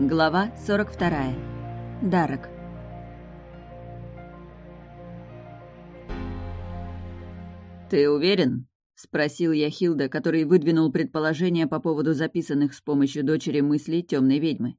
Глава 42. Дарок. «Ты уверен?» — спросил я Хилда, который выдвинул предположение по поводу записанных с помощью дочери мыслей темной ведьмы.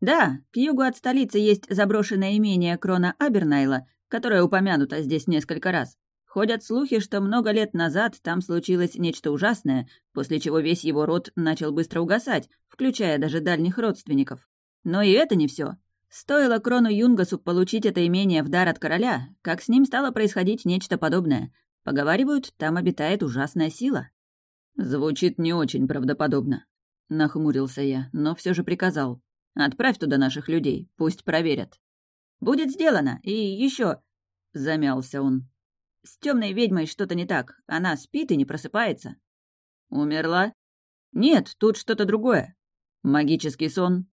«Да, к югу от столицы есть заброшенное имение Крона Абернайла, которое упомянуто здесь несколько раз. Ходят слухи, что много лет назад там случилось нечто ужасное, после чего весь его род начал быстро угасать, включая даже дальних родственников. Но и это не все. Стоило Крону Юнгасу получить это имение в дар от короля, как с ним стало происходить нечто подобное. Поговаривают, там обитает ужасная сила. Звучит не очень правдоподобно. Нахмурился я, но все же приказал. Отправь туда наших людей, пусть проверят. Будет сделано, и еще. Замялся он. С темной ведьмой что-то не так. Она спит и не просыпается. Умерла? Нет, тут что-то другое. Магический сон?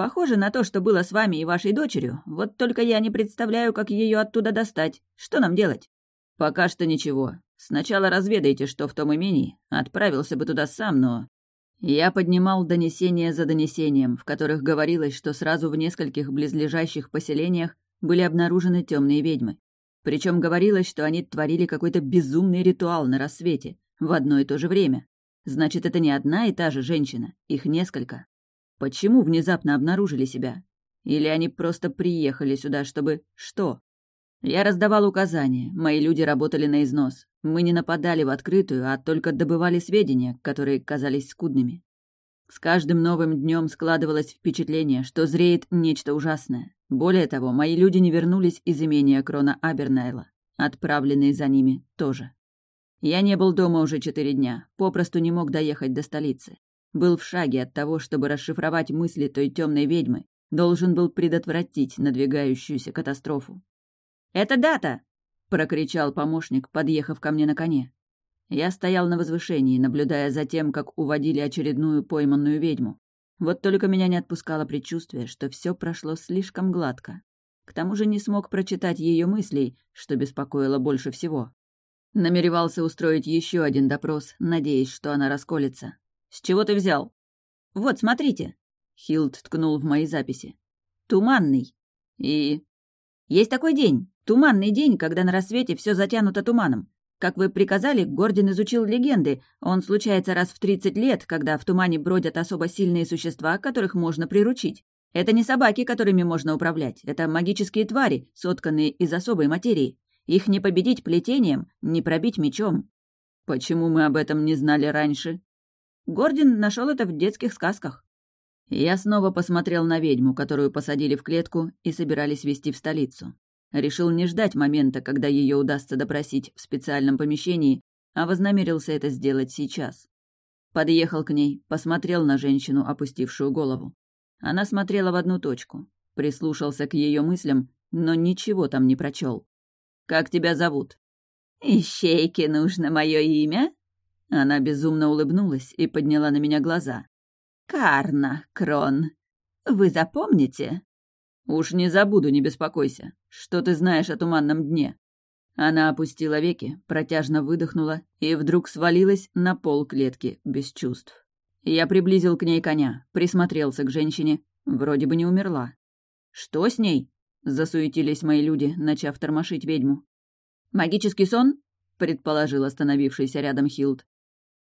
Похоже на то, что было с вами и вашей дочерью. Вот только я не представляю, как ее оттуда достать. Что нам делать? Пока что ничего. Сначала разведайте, что в том имении. Отправился бы туда сам, но... Я поднимал донесения за донесением, в которых говорилось, что сразу в нескольких близлежащих поселениях были обнаружены темные ведьмы. Причем говорилось, что они творили какой-то безумный ритуал на рассвете, в одно и то же время. Значит, это не одна и та же женщина, их несколько. Почему внезапно обнаружили себя? Или они просто приехали сюда, чтобы... Что? Я раздавал указания, мои люди работали на износ. Мы не нападали в открытую, а только добывали сведения, которые казались скудными. С каждым новым днем складывалось впечатление, что зреет нечто ужасное. Более того, мои люди не вернулись из имения Крона Абернайла. Отправленные за ними тоже. Я не был дома уже четыре дня, попросту не мог доехать до столицы. Был в шаге от того, чтобы расшифровать мысли той темной ведьмы, должен был предотвратить надвигающуюся катастрофу. «Это дата!» — прокричал помощник, подъехав ко мне на коне. Я стоял на возвышении, наблюдая за тем, как уводили очередную пойманную ведьму. Вот только меня не отпускало предчувствие, что все прошло слишком гладко. К тому же не смог прочитать ее мыслей, что беспокоило больше всего. Намеревался устроить еще один допрос, надеясь, что она расколется. «С чего ты взял?» «Вот, смотрите!» Хилд ткнул в мои записи. «Туманный. И...» «Есть такой день. Туманный день, когда на рассвете все затянуто туманом. Как вы приказали, Гордин изучил легенды. Он случается раз в 30 лет, когда в тумане бродят особо сильные существа, которых можно приручить. Это не собаки, которыми можно управлять. Это магические твари, сотканные из особой материи. Их не победить плетением, не пробить мечом. Почему мы об этом не знали раньше? Гордин нашел это в детских сказках. Я снова посмотрел на ведьму, которую посадили в клетку и собирались везти в столицу. Решил не ждать момента, когда ее удастся допросить в специальном помещении, а вознамерился это сделать сейчас. Подъехал к ней, посмотрел на женщину, опустившую голову. Она смотрела в одну точку, прислушался к ее мыслям, но ничего там не прочел. «Как тебя зовут?» «Ищейке нужно мое имя?» Она безумно улыбнулась и подняла на меня глаза. «Карна, Крон, вы запомните?» «Уж не забуду, не беспокойся. Что ты знаешь о туманном дне?» Она опустила веки, протяжно выдохнула и вдруг свалилась на пол клетки без чувств. Я приблизил к ней коня, присмотрелся к женщине. Вроде бы не умерла. «Что с ней?» — засуетились мои люди, начав тормошить ведьму. «Магический сон?» — предположил остановившийся рядом Хилд.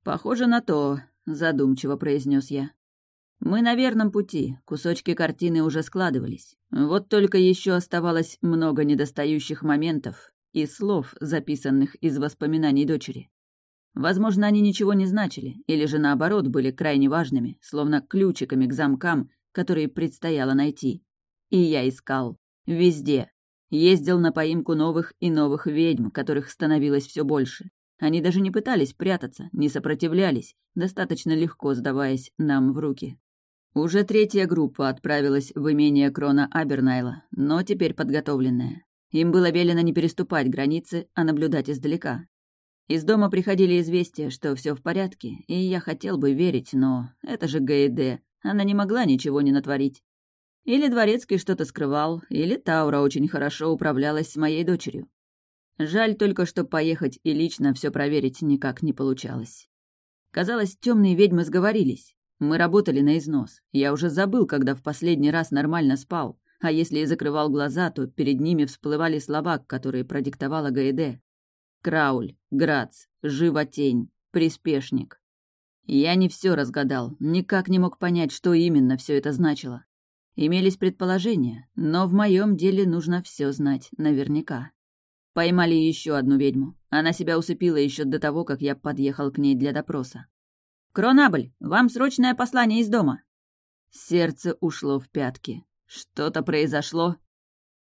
«Похоже на то», — задумчиво произнес я. Мы на верном пути, кусочки картины уже складывались. Вот только еще оставалось много недостающих моментов и слов, записанных из воспоминаний дочери. Возможно, они ничего не значили, или же наоборот были крайне важными, словно ключиками к замкам, которые предстояло найти. И я искал. Везде. Ездил на поимку новых и новых ведьм, которых становилось все больше. Они даже не пытались прятаться, не сопротивлялись, достаточно легко сдаваясь нам в руки. Уже третья группа отправилась в имение Крона Абернайла, но теперь подготовленная. Им было велено не переступать границы, а наблюдать издалека. Из дома приходили известия, что все в порядке, и я хотел бы верить, но это же ГЭД, она не могла ничего не натворить. Или Дворецкий что-то скрывал, или Таура очень хорошо управлялась с моей дочерью. Жаль только, что поехать и лично все проверить никак не получалось. Казалось, темные ведьмы сговорились. Мы работали на износ. Я уже забыл, когда в последний раз нормально спал. А если и закрывал глаза, то перед ними всплывали слова, которые продиктовала Гаэде. Крауль, Грац, Животень, Приспешник. Я не все разгадал, никак не мог понять, что именно все это значило. Имелись предположения, но в моем деле нужно все знать наверняка. Поймали еще одну ведьму. Она себя усыпила еще до того, как я подъехал к ней для допроса. «Кронабль, вам срочное послание из дома!» Сердце ушло в пятки. Что-то произошло,